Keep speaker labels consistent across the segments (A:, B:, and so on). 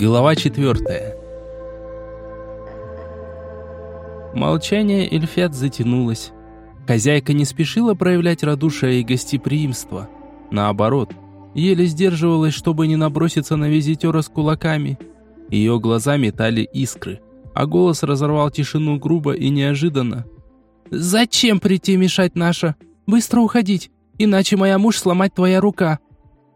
A: Глава четвертая. Молчание Эльфят затянулось. Хозяйка не спешила проявлять радушие и гостеприимство. Наоборот, еле сдерживалась, чтобы не наброситься на визитера с кулаками. Ее глаза метали искры, а голос разорвал тишину грубо и неожиданно. «Зачем прийти мешать наша? Быстро уходить, иначе моя муж сломать твоя рука!»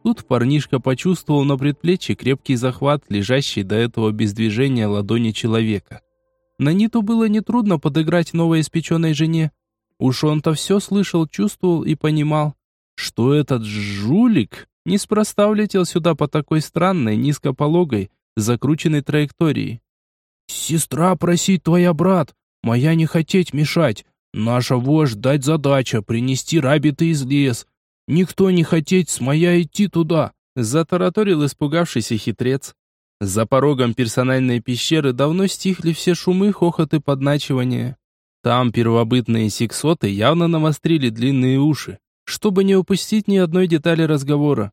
A: Тут парнишка почувствовал на предплечье крепкий захват, лежащий до этого без движения ладони человека. На Ниту было нетрудно подыграть новоиспеченной жене. Уж он-то все слышал, чувствовал и понимал, что этот жулик неспроста улетел сюда по такой странной, низкопологой, закрученной траектории. «Сестра просить твоя брат, моя не хотеть мешать. Наша вождь дать задача принести рабиты из лес, Никто не хотеть с моя идти туда!» Затараторил испугавшийся хитрец. За порогом персональной пещеры давно стихли все шумы, хохот и подначивания. Там первобытные сексоты явно навострили длинные уши, чтобы не упустить ни одной детали разговора.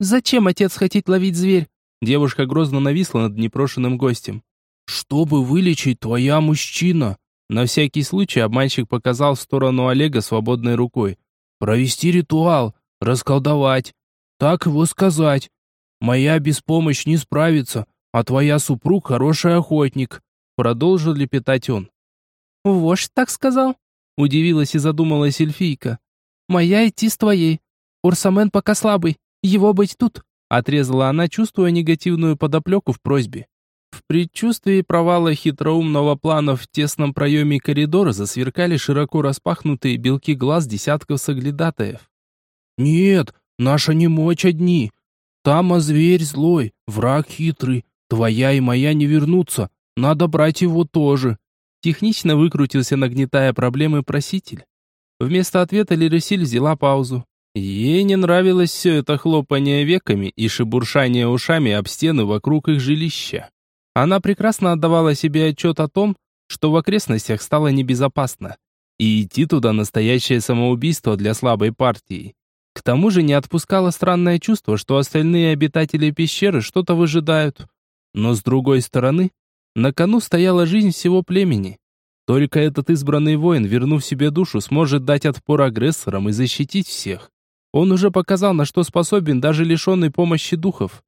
A: «Зачем отец хотеть ловить зверь?» Девушка грозно нависла над непрошенным гостем. «Чтобы вылечить твоя мужчина!» На всякий случай обманщик показал в сторону Олега свободной рукой, Провести ритуал, расколдовать. Так его сказать. Моя беспомощь не справится, а твоя супруг хороший охотник. Продолжил лепетать он. Вождь так сказал? Удивилась и задумалась эльфийка. Моя идти с твоей. Урсамен пока слабый. Его быть тут. Отрезала она, чувствуя негативную подоплеку в просьбе. Предчувствии провала хитроумного плана в тесном проеме коридора засверкали широко распахнутые белки глаз десятков соглядатаев. «Нет, наша не мочь одни. Там а зверь злой, враг хитрый. Твоя и моя не вернутся. Надо брать его тоже». Технично выкрутился, нагнетая проблемы проситель. Вместо ответа Лересиль взяла паузу. Ей не нравилось все это хлопание веками и шебуршание ушами об стены вокруг их жилища. Она прекрасно отдавала себе отчет о том, что в окрестностях стало небезопасно, и идти туда настоящее самоубийство для слабой партии. К тому же не отпускало странное чувство, что остальные обитатели пещеры что-то выжидают. Но с другой стороны, на кону стояла жизнь всего племени. Только этот избранный воин, вернув себе душу, сможет дать отпор агрессорам и защитить всех. Он уже показал, на что способен даже лишенный помощи духов.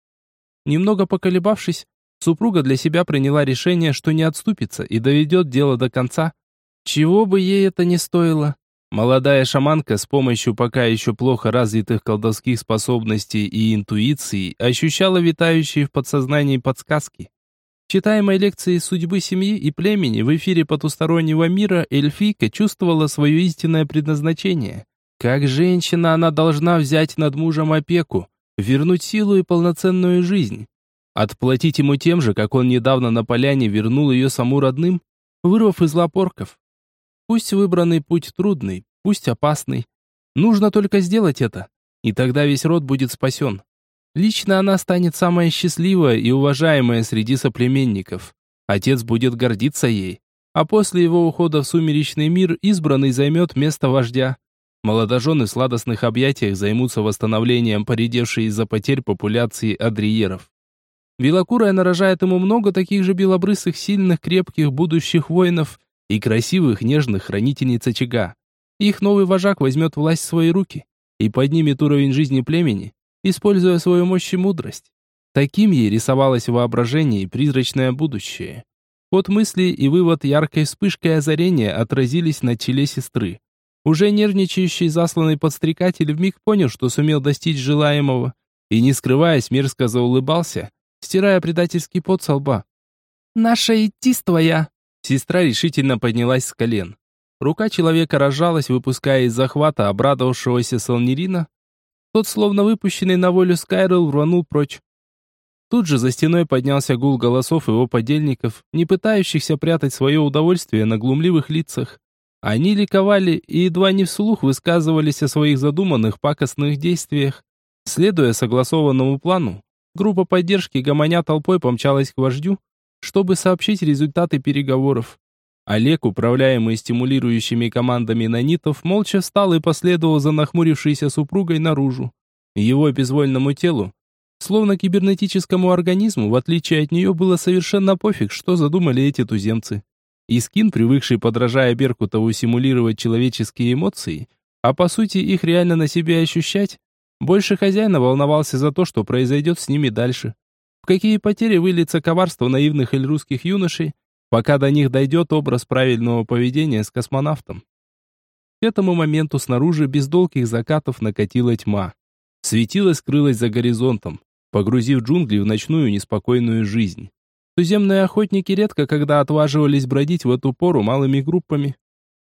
A: Немного поколебавшись, Супруга для себя приняла решение, что не отступится и доведет дело до конца. Чего бы ей это ни стоило. Молодая шаманка с помощью пока еще плохо развитых колдовских способностей и интуиции ощущала витающие в подсознании подсказки. Читаемой лекции судьбы семьи и племени в эфире потустороннего мира эльфийка чувствовала свое истинное предназначение. Как женщина она должна взять над мужем опеку, вернуть силу и полноценную жизнь. Отплатить ему тем же, как он недавно на поляне вернул ее саму родным, вырвав из лапорков. Пусть выбранный путь трудный, пусть опасный. Нужно только сделать это, и тогда весь род будет спасен. Лично она станет самая счастливая и уважаемая среди соплеменников. Отец будет гордиться ей. А после его ухода в сумеречный мир избранный займет место вождя. Молодожены в сладостных объятиях займутся восстановлением поредевшей из-за потерь популяции адриеров. Белокурая нарожает ему много таких же белобрысых, сильных, крепких будущих воинов и красивых, нежных хранительниц очага. Их новый вожак возьмет власть в свои руки и поднимет уровень жизни племени, используя свою мощь и мудрость. Таким ей рисовалось воображение и призрачное будущее. Ход мысли и вывод яркой вспышкой озарения отразились на челе сестры. Уже нервничающий засланный подстрекатель вмиг понял, что сумел достичь желаемого, и, не скрываясь, мерзко заулыбался, стирая предательский пот со лба. «Наша идти твоя!» Сестра решительно поднялась с колен. Рука человека разжалась, выпуская из захвата обрадовавшегося Солнерина. Тот, словно выпущенный на волю Скайрелл, рванул прочь. Тут же за стеной поднялся гул голосов его подельников, не пытающихся прятать свое удовольствие на глумливых лицах. Они ликовали и едва не вслух высказывались о своих задуманных пакостных действиях. Следуя согласованному плану, Группа поддержки, гомоня толпой, помчалась к вождю, чтобы сообщить результаты переговоров. Олег, управляемый стимулирующими командами нанитов, молча встал и последовал за нахмурившейся супругой наружу. Его безвольному телу Словно кибернетическому организму, в отличие от нее, было совершенно пофиг, что задумали эти туземцы. Искин, привыкший, подражая Беркутову, симулировать человеческие эмоции, а по сути их реально на себе ощущать, больше хозяина волновался за то, что произойдет с ними дальше. В какие потери выльется коварство наивных эльрусских юношей, пока до них дойдет образ правильного поведения с космонавтом. К этому моменту снаружи без долгих закатов накатила тьма. Светило скрылось за горизонтом, погрузив джунгли в ночную неспокойную жизнь. Туземные охотники редко когда отваживались бродить в эту пору малыми группами.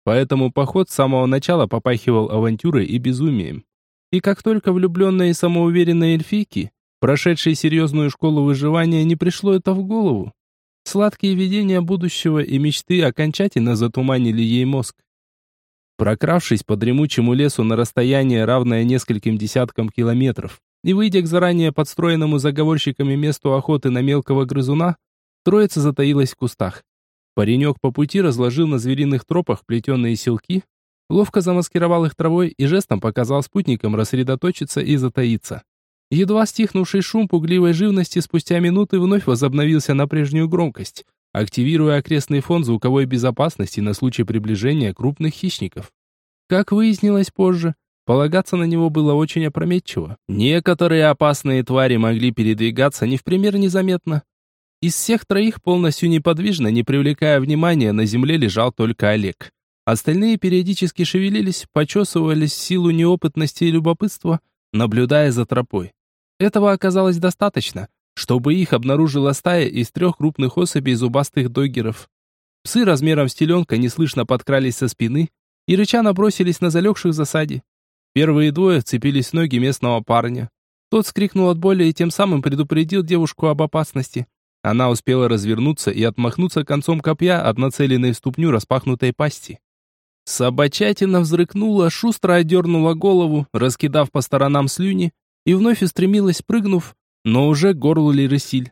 A: Поэтому поход с самого начала попахивал авантюрой и безумием. И как только влюбленные и самоуверенные эльфийки, прошедшие серьезную школу выживания, не пришло это в голову, сладкие видения будущего и мечты окончательно затуманили ей мозг. Прокравшись по дремучему лесу на расстояние, равное нескольким десяткам километров, и выйдя к заранее подстроенному заговорщиками месту охоты на мелкого грызуна, троица затаилась в кустах. Паренек по пути разложил на звериных тропах плетеные селки, ловко замаскировал их травой и жестом показал спутникам рассредоточиться и затаиться. Едва стихнувший шум пугливой живности спустя минуты вновь возобновился на прежнюю громкость, активируя окрестный фон звуковой безопасности на случай приближения крупных хищников. Как выяснилось позже, полагаться на него было очень опрометчиво. Некоторые опасные твари могли передвигаться не в пример незаметно. Из всех троих полностью неподвижно, не привлекая внимания, на земле лежал только Олег. Остальные периодически шевелились, почесывались силу неопытности и любопытства, наблюдая за тропой. Этого оказалось достаточно, чтобы их обнаружила стая из трех крупных особей зубастых доггеров. Псы размером с теленка неслышно подкрались со спины и рыча набросились на залегших в засаде. Первые двое вцепились в ноги местного парня. Тот скрикнул от боли и тем самым предупредил девушку об опасности. Она успела развернуться и отмахнуться концом копья от нацеленной в ступню распахнутой пасти. Собачатина взрыкнула, шустро отдернула голову, раскидав по сторонам слюни, и вновь устремилась, прыгнув, но уже к горлу Лересиль.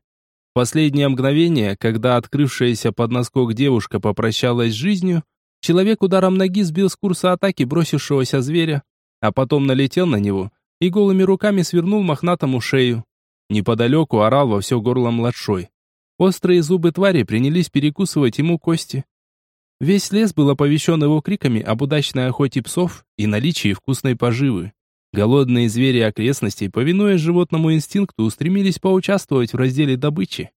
A: Последнее мгновение, когда открывшаяся под носкок девушка попрощалась с жизнью, человек ударом ноги сбил с курса атаки бросившегося зверя, а потом налетел на него и голыми руками свернул мохнатому шею. Неподалеку орал во все горло младшой. Острые зубы твари принялись перекусывать ему кости. Весь лес был оповещен его криками об удачной охоте псов и наличии вкусной поживы. Голодные звери окрестностей, повинуясь животному инстинкту, устремились поучаствовать в разделе добычи.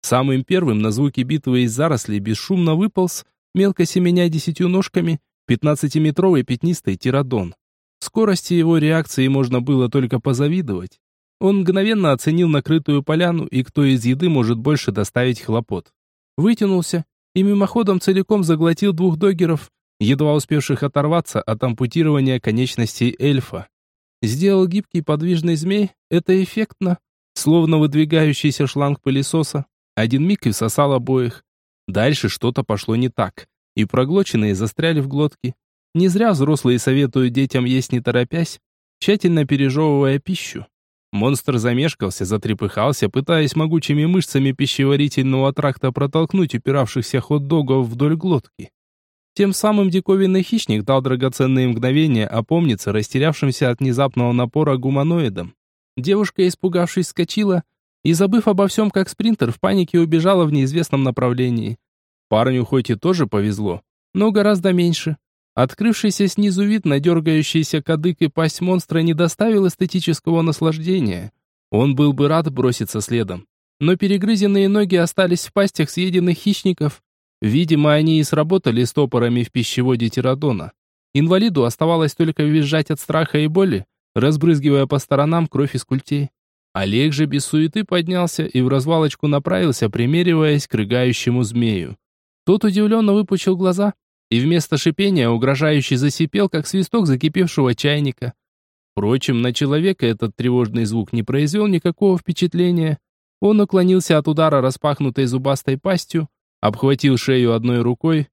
A: Самым первым на звуки битвы из зарослей бесшумно выполз, мелко семеня десятью ножками, пятнадцатиметровый пятнистый тирадон. Скорости его реакции можно было только позавидовать. Он мгновенно оценил накрытую поляну и кто из еды может больше доставить хлопот. Вытянулся и мимоходом целиком заглотил двух догеров, едва успевших оторваться от ампутирования конечностей эльфа. Сделал гибкий подвижный змей, это эффектно, словно выдвигающийся шланг пылесоса. Один миг и всосал обоих. Дальше что-то пошло не так, и проглоченные застряли в глотке. Не зря взрослые советуют детям есть не торопясь, тщательно пережевывая пищу. Монстр замешкался, затрепыхался, пытаясь могучими мышцами пищеварительного тракта протолкнуть упиравшихся хот-догов вдоль глотки. Тем самым диковинный хищник дал драгоценные мгновения опомниться растерявшимся от внезапного напора гуманоидам. Девушка, испугавшись, скочила и, забыв обо всем как спринтер, в панике убежала в неизвестном направлении. Парню хоть и тоже повезло, но гораздо меньше. Открывшийся снизу вид на дергающийся кадык и пасть монстра не доставил эстетического наслаждения. Он был бы рад броситься следом. Но перегрызенные ноги остались в пастях съеденных хищников, Видимо, они и сработали стопорами в пищеводе тирадона. Инвалиду оставалось только визжать от страха и боли, разбрызгивая по сторонам кровь из культей. Олег же без суеты поднялся и в развалочку направился, примериваясь к рыгающему змею. Тот удивленно выпучил глаза и вместо шипения угрожающе засипел, как свисток закипевшего чайника. Впрочем, на человека этот тревожный звук не произвел никакого впечатления. Он уклонился от удара распахнутой зубастой пастью, обхватил шею одной рукой,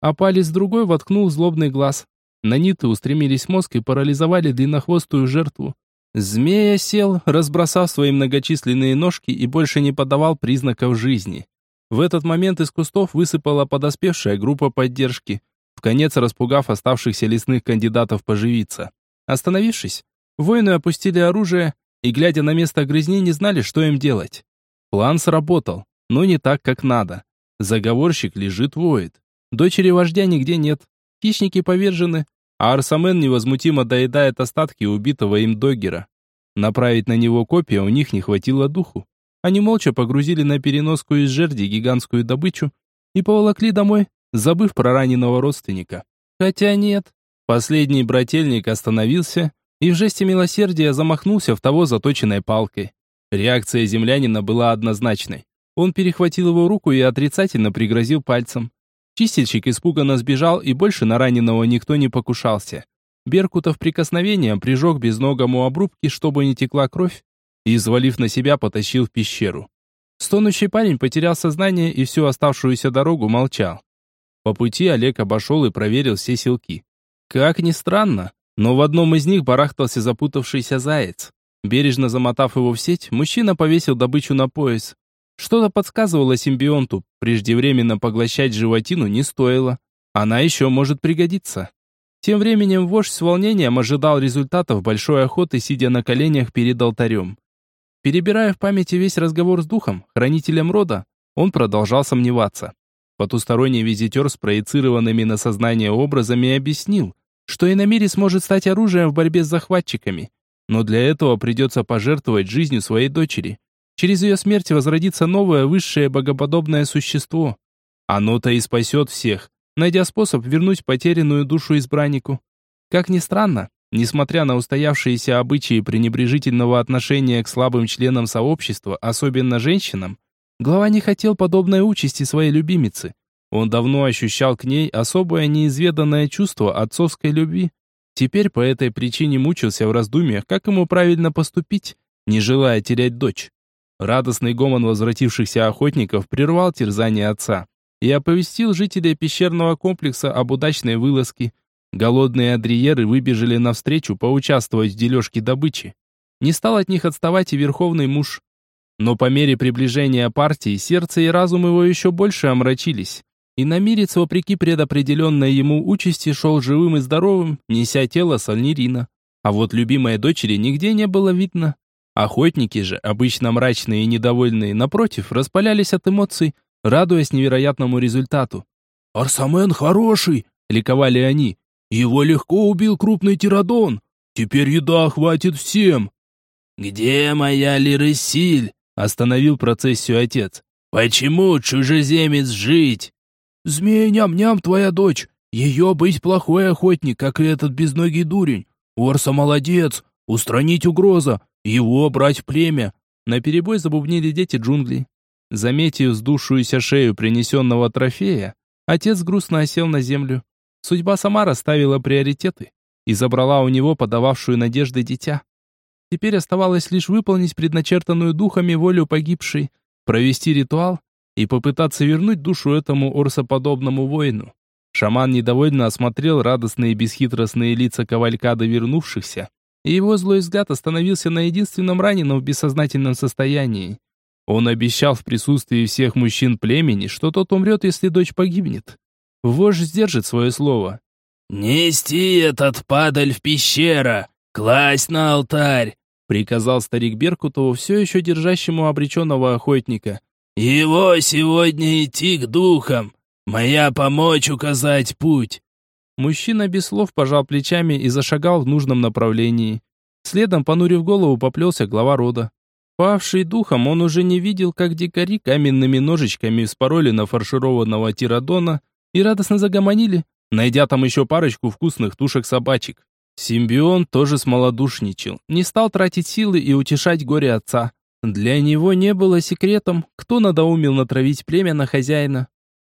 A: а палец другой воткнул в злобный глаз. На ниты устремились мозг и парализовали длиннохвостую жертву. Змея сел, разбросав свои многочисленные ножки и больше не подавал признаков жизни. В этот момент из кустов высыпала подоспевшая группа поддержки, в конец распугав оставшихся лесных кандидатов поживиться. Остановившись, воины опустили оружие и, глядя на место грызни, не знали, что им делать. План сработал, но не так, как надо. Заговорщик лежит воет. Дочери вождя нигде нет. Хищники повержены, а Арсамен невозмутимо доедает остатки убитого им догера. Направить на него копья у них не хватило духу. Они молча погрузили на переноску из жерди гигантскую добычу и поволокли домой, забыв про раненого родственника. Хотя нет. Последний брательник остановился и в жесте милосердия замахнулся в того заточенной палкой. Реакция землянина была однозначной. Он перехватил его руку и отрицательно пригрозил пальцем. Чистильщик испуганно сбежал, и больше на раненого никто не покушался. Беркутов прикосновением прижег безногому обрубки, чтобы не текла кровь, и, извалив на себя, потащил в пещеру. Стонущий парень потерял сознание и всю оставшуюся дорогу молчал. По пути Олег обошел и проверил все селки. Как ни странно, но в одном из них барахтался запутавшийся заяц. Бережно замотав его в сеть, мужчина повесил добычу на пояс. Что-то подсказывало симбионту, преждевременно поглощать животину не стоило. Она еще может пригодиться. Тем временем вождь с волнением ожидал результатов большой охоты, сидя на коленях перед алтарем. Перебирая в памяти весь разговор с духом, хранителем рода, он продолжал сомневаться. Потусторонний визитер с проецированными на сознание образами объяснил, что иномири сможет стать оружием в борьбе с захватчиками, но для этого придется пожертвовать жизнью своей дочери. Через ее смерть возродится новое высшее богоподобное существо. Оно-то и спасет всех, найдя способ вернуть потерянную душу избраннику. Как ни странно, несмотря на устоявшиеся обычаи пренебрежительного отношения к слабым членам сообщества, особенно женщинам, глава не хотел подобной участи своей любимицы. Он давно ощущал к ней особое неизведанное чувство отцовской любви. Теперь по этой причине мучился в раздумьях, как ему правильно поступить, не желая терять дочь. Радостный гомон возвратившихся охотников прервал терзание отца и оповестил жителей пещерного комплекса об удачной вылазке. Голодные адриеры выбежали навстречу поучаствовать в дележке добычи. Не стал от них отставать и верховный муж. Но по мере приближения партии сердце и разум его еще больше омрачились. И намирец, вопреки предопределенной ему участи, шел живым и здоровым, неся тело Сальнирина. А вот любимой дочери нигде не было видно. Охотники же, обычно мрачные и недовольные, напротив, распалялись от эмоций, радуясь невероятному результату. «Арсамен хороший!» — ликовали они. «Его легко убил крупный тирадон! Теперь еда хватит всем!»
B: «Где моя Лирысиль?» — остановил процессию отец. «Почему чужеземец жить?»
C: «Змея ням-ням твоя дочь. Ее быть плохой охотник, как и этот безногий дурень. Орса молодец, устранить угроза, его брать в племя.
A: На перебой забубнили дети джунглей. Заметив сдувшуюся шею принесенного трофея, отец грустно осел на землю. Судьба сама расставила приоритеты и забрала у него подававшую надежды дитя. Теперь оставалось лишь выполнить предначертанную духами волю погибшей, провести ритуал и попытаться вернуть душу этому орсоподобному воину. Шаман недовольно осмотрел радостные бесхитростные лица кавалькады вернувшихся и его злой взгляд остановился на единственном раненом в бессознательном состоянии. Он обещал в присутствии всех мужчин племени, что тот умрет, если дочь погибнет. Вождь сдержит свое слово.
B: «Нести этот падаль в пещера, класть на алтарь!» приказал старик Беркутову, все еще держащему обреченного охотника. «Его сегодня идти к духам, моя помочь указать путь.
A: Мужчина без слов пожал плечами и зашагал в нужном направлении. Следом, понурив голову, поплелся глава рода. Павший духом, он уже не видел, как дикари каменными ножичками вспороли на фаршированного тирадона и радостно загомонили, найдя там еще парочку вкусных тушек собачек. Симбион тоже смолодушничал, не стал тратить силы и утешать горе отца. Для него не было секретом, кто надоумил натравить племя на хозяина.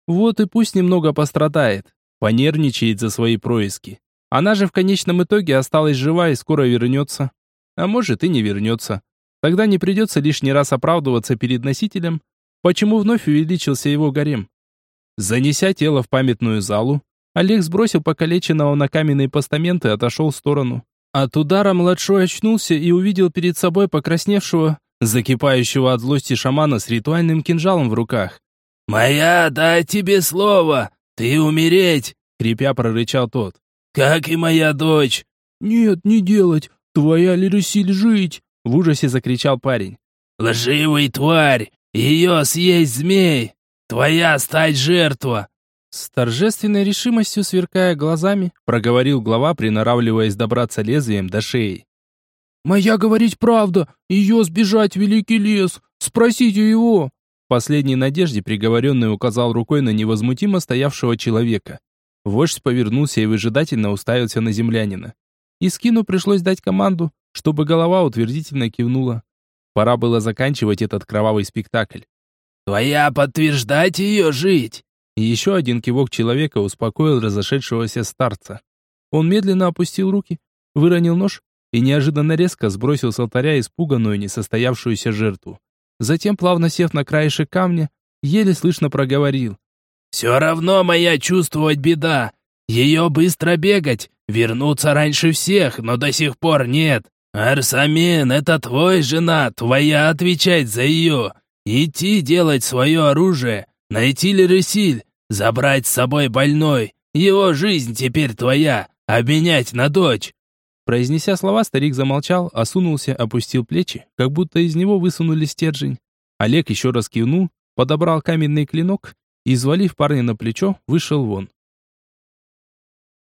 A: Вот и пусть немного пострадает, Понервничает за свои происки. Она же в конечном итоге осталась жива и скоро вернется. А может и не вернется. Тогда не придется лишний раз оправдываться перед носителем, почему вновь увеличился его гарем. Занеся тело в памятную залу, Олег сбросил покалеченного на каменный постамент и отошел в сторону. От удара младшой очнулся и увидел перед собой покрасневшего, закипающего от злости шамана с ритуальным кинжалом в руках.
B: «Моя, дай тебе слово! «Ты умереть!» — крепя прорычал тот. «Как и моя дочь!»
C: «Нет, не делать! Твоя Лирусиль жить!»
A: В ужасе закричал парень.
B: «Лживый тварь! Ее съесть змей! Твоя стать жертва!»
A: С торжественной решимостью, сверкая глазами, проговорил глава, приноравливаясь добраться лезвием до шеи.
C: «Моя говорить правда! Ее сбежать в великий лес! Спросите его!»
A: В последней надежде приговоренный указал рукой на невозмутимо стоявшего человека. Вождь повернулся и выжидательно уставился на землянина. Искину пришлось дать команду, чтобы голова утвердительно кивнула. Пора было заканчивать этот кровавый спектакль.
B: «Твоя подтверждать ее жить!»
A: Еще один кивок человека успокоил разошедшегося старца. Он медленно опустил руки, выронил нож и неожиданно резко сбросил с алтаря испуганную несостоявшуюся жертву. Затем, плавно сев на краешек камня, еле слышно проговорил.
B: «Все равно моя чувствовать беда. Ее быстро бегать, вернуться раньше всех, но до сих пор нет. Арсамен, это твой жена, твоя отвечать за ее. Идти делать свое оружие, найти Лересиль, забрать с собой больной. Его жизнь теперь твоя, обменять на дочь.
A: Произнеся слова, старик замолчал, осунулся, опустил плечи, как будто из него высунули стержень. Олег еще раз кивнул, подобрал каменный клинок и, взвалив парня на плечо, вышел вон.